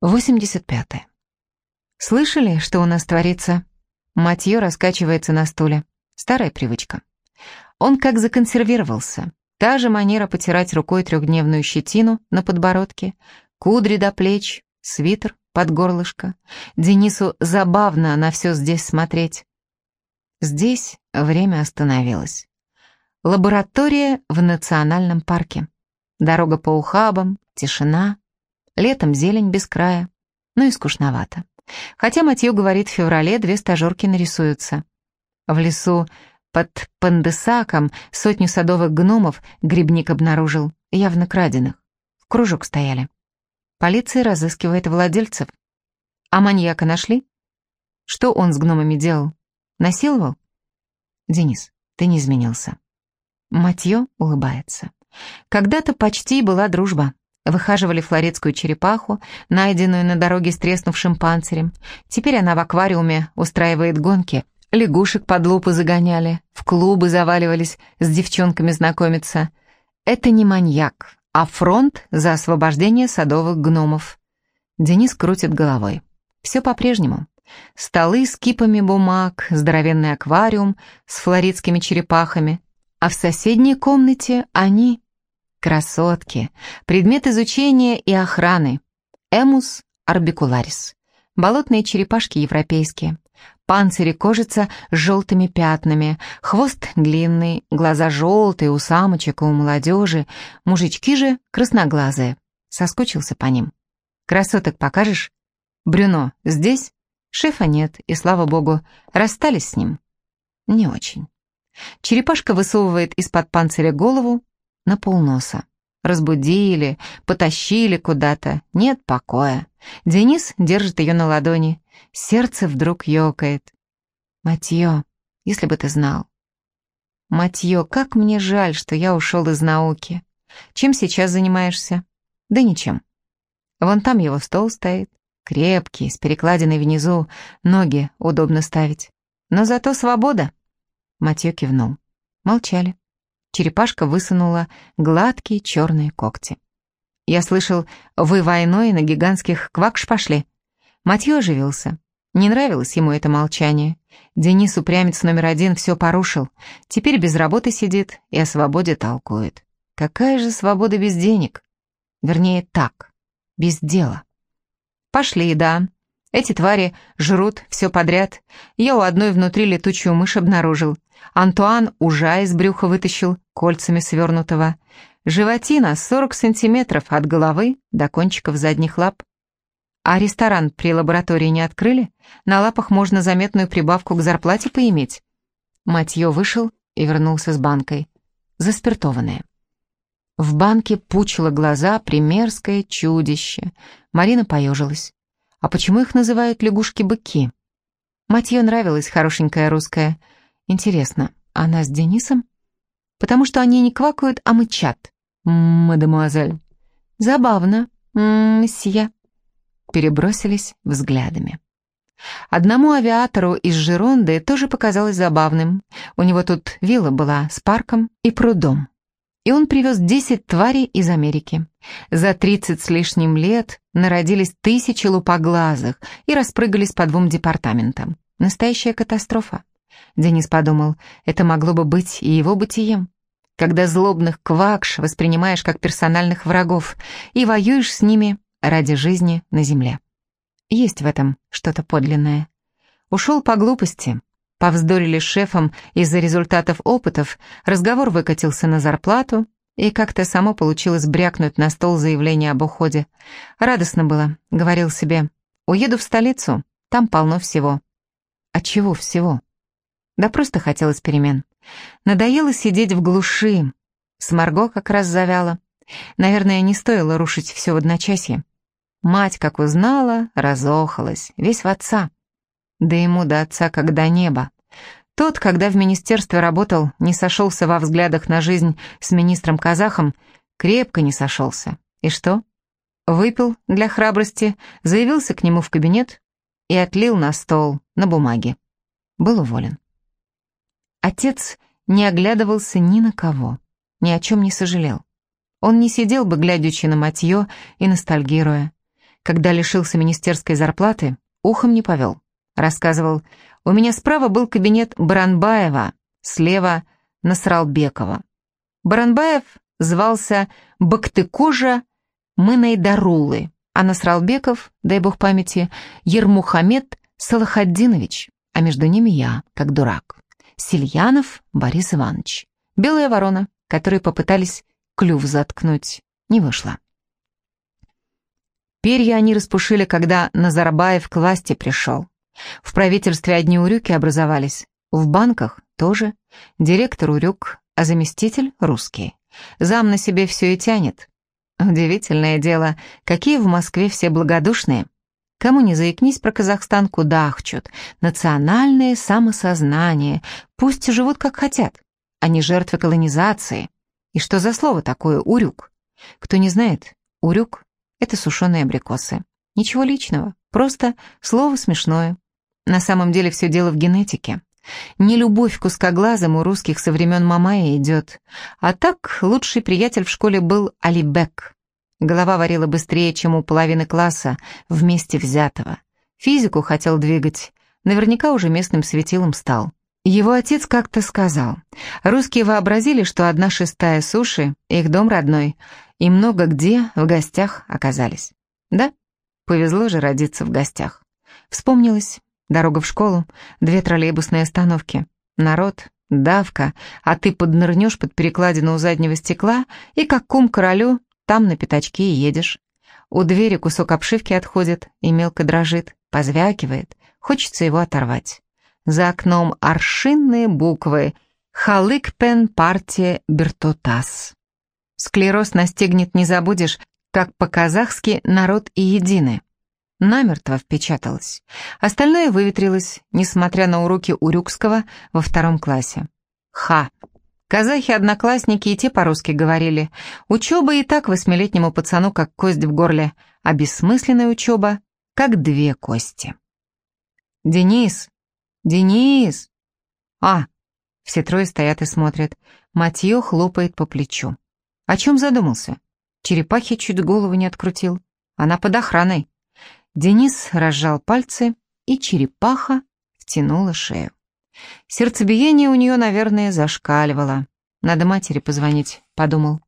85. Слышали, что у нас творится? Матье раскачивается на стуле. Старая привычка. Он как законсервировался. Та же манера потирать рукой трехдневную щетину на подбородке, кудри до плеч, свитер под горлышко. Денису забавно на все здесь смотреть. Здесь время остановилось. Лаборатория в национальном парке. Дорога по ухабам, тишина, Летом зелень без края. Ну и скучновато. Хотя Матью говорит, в феврале две стажерки нарисуются. В лесу под Пандесаком сотню садовых гномов грибник обнаружил, явно краденых. В кружок стояли. Полиция разыскивает владельцев. А маньяка нашли? Что он с гномами делал? Насиловал? Денис, ты не изменился. Матье улыбается. Когда-то почти была дружба. Выхаживали флоридскую черепаху, найденную на дороге с треснувшим панцирем. Теперь она в аквариуме устраивает гонки. Лягушек под лупу загоняли, в клубы заваливались с девчонками знакомиться. Это не маньяк, а фронт за освобождение садовых гномов. Денис крутит головой. Все по-прежнему. Столы с кипами бумаг, здоровенный аквариум с флоридскими черепахами. А в соседней комнате они Красотки. Предмет изучения и охраны. Эмус арбикуларис. Болотные черепашки европейские. Панцири кожица с желтыми пятнами, хвост длинный, глаза желтые у самочек и у молодежи, мужички же красноглазые. Соскучился по ним. Красоток покажешь? Брюно здесь? Шефа нет, и слава богу, расстались с ним. Не очень. Черепашка высовывает из-под панциря голову, на полноса. Разбудили, потащили куда-то, нет покоя. Денис держит ее на ладони. Сердце вдруг ёкает. Матье, если бы ты знал. Матье, как мне жаль, что я ушел из науки. Чем сейчас занимаешься? Да ничем. Вон там его стол стоит. Крепкий, с перекладиной внизу, ноги удобно ставить. Но зато свобода. Матье кивнул. Молчали. Черепашка высунула гладкие черные когти. «Я слышал, вы войной на гигантских квакш пошли?» Матье оживился. Не нравилось ему это молчание. Денис, упрямец номер один, все порушил. Теперь без работы сидит и о свободе толкует. Какая же свобода без денег? Вернее, так, без дела. Пошли, да. Эти твари жрут все подряд. Я у одной внутри летучую мышь обнаружил. Антуан ужа из брюха вытащил, кольцами свернутого. Животина 40 сантиметров от головы до кончиков задних лап. А ресторан при лаборатории не открыли? На лапах можно заметную прибавку к зарплате поиметь. Матье вышел и вернулся с банкой. Заспиртованная. В банке пучило глаза примерское чудище. Марина поежилась. А почему их называют лягушки-быки? Матье нравилась хорошенькая русская. Интересно, она с Денисом? Потому что они не квакают, а мычат. Мадемуазель. Забавно, мсье. Перебросились взглядами. Одному авиатору из Жеронды тоже показалось забавным. У него тут вилла была с парком и прудом. И он привез 10 тварей из Америки. За 30 с лишним лет народились тысячи лупоглазых и распрыгались по двум департаментам. Настоящая катастрофа. Денис подумал, это могло бы быть и его бытием. Когда злобных квакш воспринимаешь как персональных врагов и воюешь с ними ради жизни на земле. Есть в этом что-то подлинное. Ушел по глупости. Повздорили с шефом из-за результатов опытов, разговор выкатился на зарплату, и как-то само получилось брякнуть на стол заявление об уходе. Радостно было, говорил себе. Уеду в столицу, там полно всего. От чего всего? Да просто хотелось перемен. Надоело сидеть в глуши. С Марго как раз завяла. Наверное, не стоило рушить все в одночасье. Мать, как узнала, разохалась, весь в отца. Да ему до отца, когда небо. Тот, когда в министерстве работал, не сошелся во взглядах на жизнь с министром-казахом, крепко не сошелся. И что? Выпил для храбрости, заявился к нему в кабинет и отлил на стол, на бумаге. Был уволен. Отец не оглядывался ни на кого, ни о чем не сожалел. Он не сидел бы, глядячи на матье и ностальгируя. когда лишился министерской зарплаты, ухом не повел. Рассказывал, у меня справа был кабинет Баранбаева, слева Насралбекова. Баранбаев звался Бактыкожа Мынайдарулы, а Насралбеков, дай бог памяти, Ермухамед Салахаддинович, а между ними я, как дурак. Сильянов Борис Иванович. Белая ворона, которые попытались клюв заткнуть, не вышло. Перья они распушили, когда Назарбаев к власти пришел. В правительстве одни урюки образовались, в банках тоже. Директор урюк, а заместитель русский. Зам на себе все и тянет. Удивительное дело, какие в Москве все благодушные. Кому не заикнись про Казахстан, куда. Национальное самосознание. Пусть живут как хотят. Они жертвы колонизации. И что за слово такое «урюк»? Кто не знает, «урюк» — это сушеные абрикосы. Ничего личного, просто слово смешное. На самом деле все дело в генетике. Не любовь к узкоглазым у русских со времен Мамая идет. А так, лучший приятель в школе был Алибек. Голова варила быстрее, чем у половины класса, вместе взятого. Физику хотел двигать. Наверняка уже местным светилом стал. Его отец как-то сказал. Русские вообразили, что одна шестая суши — их дом родной, и много где в гостях оказались. Да, повезло же родиться в гостях. Вспомнилось, Дорога в школу, две троллейбусные остановки. Народ, давка, а ты поднырнешь под перекладину у заднего стекла и, как кум королю, там на пятачке и едешь. У двери кусок обшивки отходит и мелко дрожит, позвякивает, хочется его оторвать. За окном аршинные буквы «Халык-пен партия Бертотас». Склероз настигнет, не забудешь, как по-казахски «народ и едины» намертво впечаталась. Остальное выветрилось, несмотря на уроки Урюкского во втором классе. Ха! Казахи-одноклассники и те по-русски говорили. Учеба и так восьмилетнему пацану как кость в горле, а бессмысленная учеба как две кости. «Денис! Денис!» «А!» Все трое стоят и смотрят. Матье хлопает по плечу. О чем задумался? Черепахи чуть голову не открутил. Она под охраной. Денис разжал пальцы, и черепаха втянула шею. Сердцебиение у нее, наверное, зашкаливало. Надо матери позвонить, подумал.